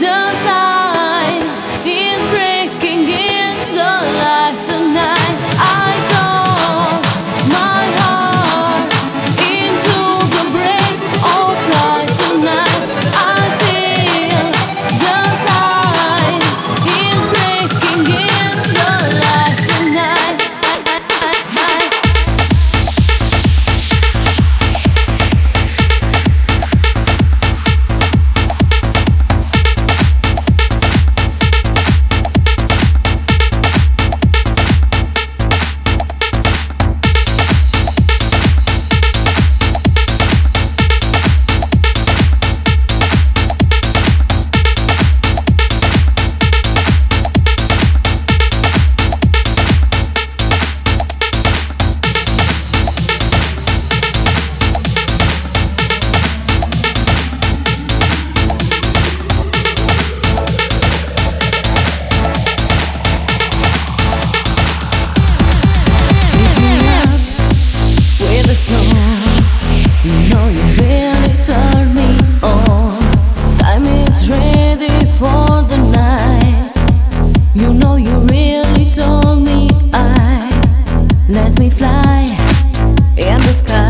done スカイ